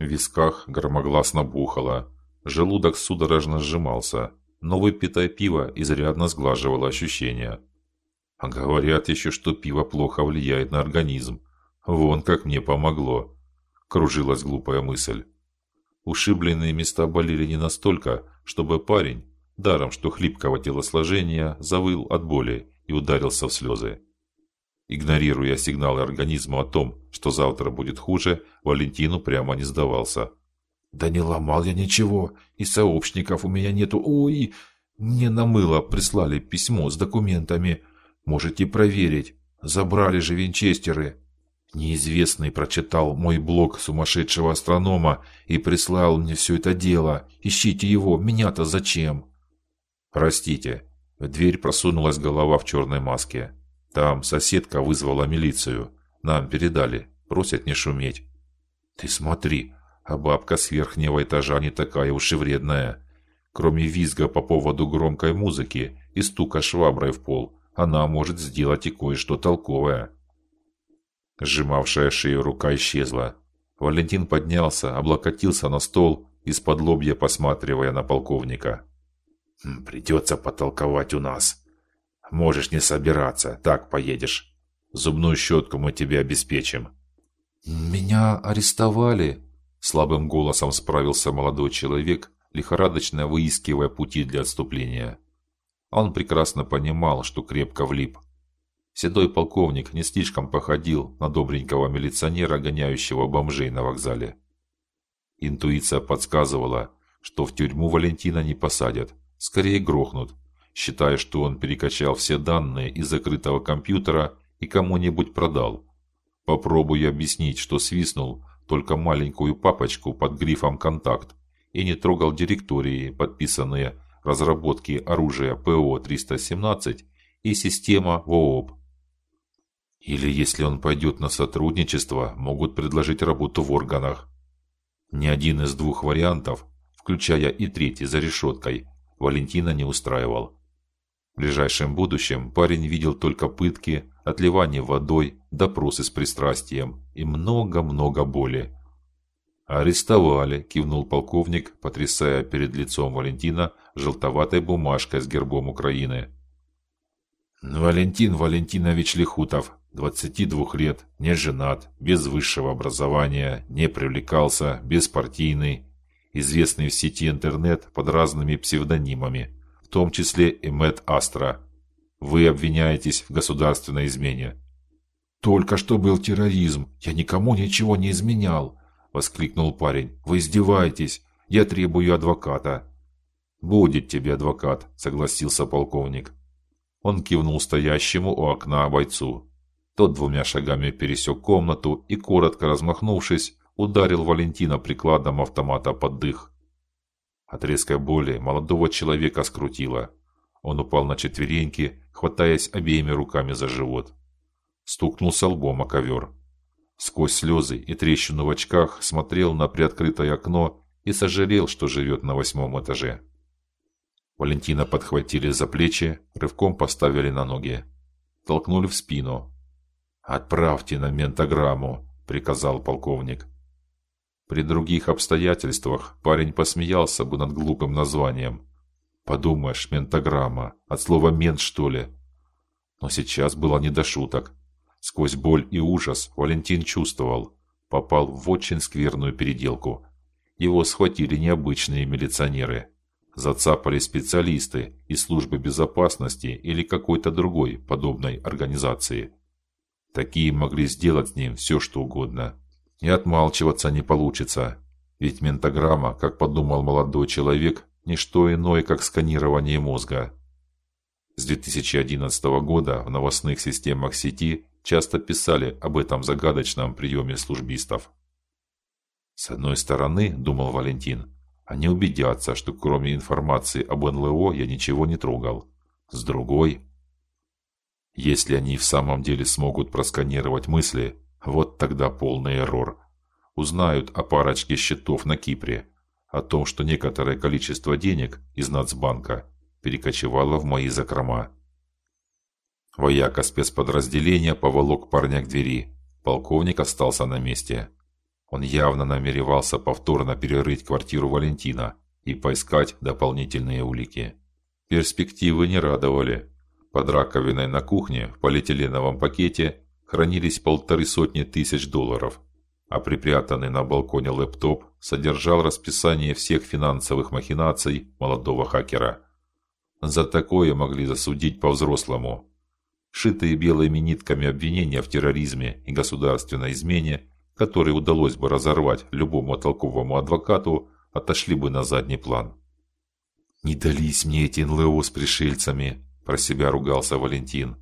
В висках громогласно бухало, желудок судорожно сжимался, но выпитое пиво изрядно сглаживало ощущения. А говорят еще, что пиво плохо влияет на организм. Вон как мне помогло. Кружилась глупая мысль. Ушибленные места болели не настолько, чтобы парень, даром что хлипкого телосложения, завыл от боли и ударился в слезы. Игнорируя сигналы организма о том, что завтра будет хуже, Валентину прямо не сдавался. Да не ломал я ничего, и сообщников у меня нету. Ой, мне на мыло прислали письмо с документами. Можете проверить. Забрали же винчестеры. Неизвестный прочитал мой блог сумасшедшего астронома и прислал мне все это дело. Ищите его, меня-то зачем? Простите. В дверь просунулась голова в черной маске. Там соседка вызвала милицию. Нам передали, просят не шуметь. Ты смотри, а бабка с верхнего этажа не такая уж и вредная. Кроме визга по поводу громкой музыки и стука шваброй в пол, она может сделать и кое-что толковое. Сжимавшая шею рука исчезла. Валентин поднялся, облокотился на стол, из-под лобья посматривая на полковника. «Хм, придется потолковать у нас. Можешь не собираться, так поедешь. Зубную щетку мы тебе обеспечим. Меня арестовали, слабым голосом справился молодой человек, лихорадочно выискивая пути для отступления. Он прекрасно понимал, что крепко влип. Седой полковник не слишком походил на добренького милиционера, гоняющего бомжей на вокзале. Интуиция подсказывала, что в тюрьму Валентина не посадят, скорее грохнут, считая, что он перекачал все данные из закрытого компьютера и кому-нибудь продал. Попробуй объяснить, что свистнул только маленькую папочку под грифом «Контакт» и не трогал директории, подписанные разработки оружия ПО-317 и система ВООП. Или если он пойдет на сотрудничество, могут предложить работу в органах. Ни один из двух вариантов, включая и третий за решеткой, Валентина не устраивал. В ближайшем будущем парень видел только пытки, отливание водой, допросы с пристрастием и много-много боли. Арестовали, кивнул полковник, потрясая перед лицом Валентина желтоватой бумажкой с гербом Украины. Валентин Валентинович Лихутов, 22 лет, не женат, без высшего образования, не привлекался, беспартийный, известный в сети интернет под разными псевдонимами в том числе и Мэт Астра. Вы обвиняетесь в государственной измене. Только что был терроризм. Я никому ничего не изменял, воскликнул парень. Вы издеваетесь? Я требую адвоката. Будет тебе адвокат, согласился полковник. Он кивнул стоящему у окна бойцу. Тот двумя шагами пересек комнату и коротко размахнувшись, ударил Валентина прикладом автомата под дых. От резкой боли молодого человека скрутило. Он упал на четвереньки, хватаясь обеими руками за живот. Стукнулся лбом о ковер. Сквозь слезы и трещину в очках смотрел на приоткрытое окно и сожалел, что живет на восьмом этаже. Валентина подхватили за плечи, рывком поставили на ноги, толкнули в спину. "Отправьте на ментограмму", приказал полковник. При других обстоятельствах парень посмеялся бы над глупым названием. Подумаешь, ментограмма, от слова мент, что ли? Но сейчас было не до шуток. Сквозь боль и ужас Валентин чувствовал, попал в очень скверную переделку. Его схватили необычные милиционеры, зацапали специалисты из службы безопасности или какой-то другой подобной организации. Такие могли сделать с ним все, что угодно. И отмалчиваться не получится, ведь ментограмма, как подумал молодой человек, не что иное, как сканирование мозга. С 2011 года в новостных системах сети часто писали об этом загадочном приеме службистов. С одной стороны, думал Валентин, они убедятся, что кроме информации об НЛО я ничего не трогал. С другой, если они в самом деле смогут просканировать мысли, вот тогда полный эррор. Узнают о парочке счетов на Кипре, о том, что некоторое количество денег из Нацбанка перекочевало в мои закрома. Вояка спецподразделения поволок парня к двери. Полковник остался на месте. Он явно намеревался повторно перерыть квартиру Валентина и поискать дополнительные улики. Перспективы не радовали. Под раковиной на кухне в полиэтиленовом пакете хранились полторы сотни тысяч долларов, а припрятанный на балконе лэптоп содержал расписание всех финансовых махинаций молодого хакера. За такое могли засудить по-взрослому. Шитые белыми нитками обвинения в терроризме и государственной измене, которые удалось бы разорвать любому толковому адвокату, отошли бы на задний план. Не дались мне эти НЛО с пришельцами, про себя ругался Валентин.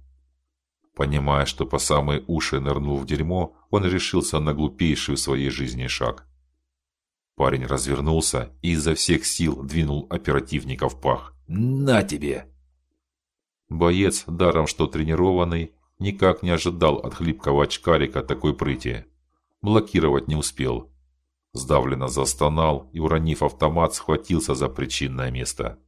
Понимая, что по самые уши нырнул в дерьмо, он решился на глупейший в своей жизни шаг. Парень развернулся и изо всех сил двинул оперативника в пах. На тебе. Боец, даром что тренированный, никак не ожидал от хлипкого очкарика такой прыти. Блокировать не успел. Сдавленно застонал и, уронив автомат, схватился за причинное место.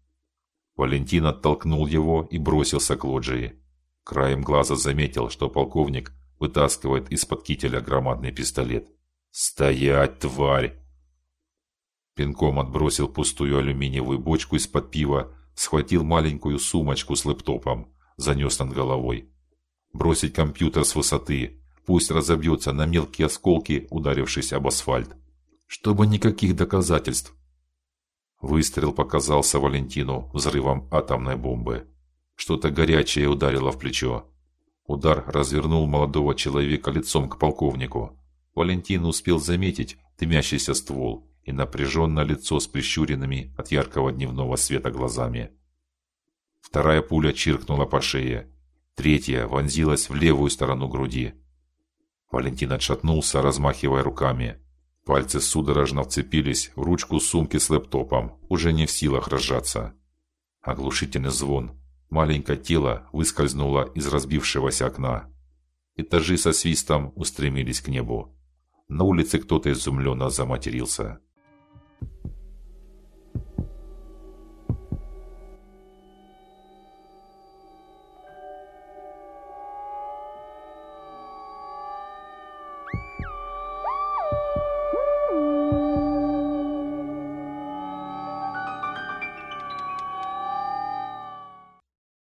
Валентин оттолкнул его и бросился к лоджии. Краем глаза заметил, что полковник вытаскивает из-под кителя громадный пистолет. "Стоять, тварь!" Пинком отбросил пустую алюминиевую бочку из-под пива, схватил маленькую сумочку с лэптопом, занес над головой. Бросить компьютер с высоты, пусть разобьется на мелкие осколки, ударившись об асфальт, чтобы никаких доказательств. Выстрел показался Валентину взрывом атомной бомбы. Что-то горячее ударило в плечо. Удар развернул молодого человека лицом к полковнику. Валентин успел заметить дымящийся ствол и напряженное лицо с прищуренными от яркого дневного света глазами. Вторая пуля чиркнула по шее, третья вонзилась в левую сторону груди. Валентин отшатнулся, размахивая руками. Пальцы судорожно вцепились в ручку сумки с лэптопом, уже не в силах разжаться. Оглушительный звон, Маленькое тело выскользнуло из разбившегося окна. Этажи со свистом устремились к небу. На улице кто-то изумленно заматерился.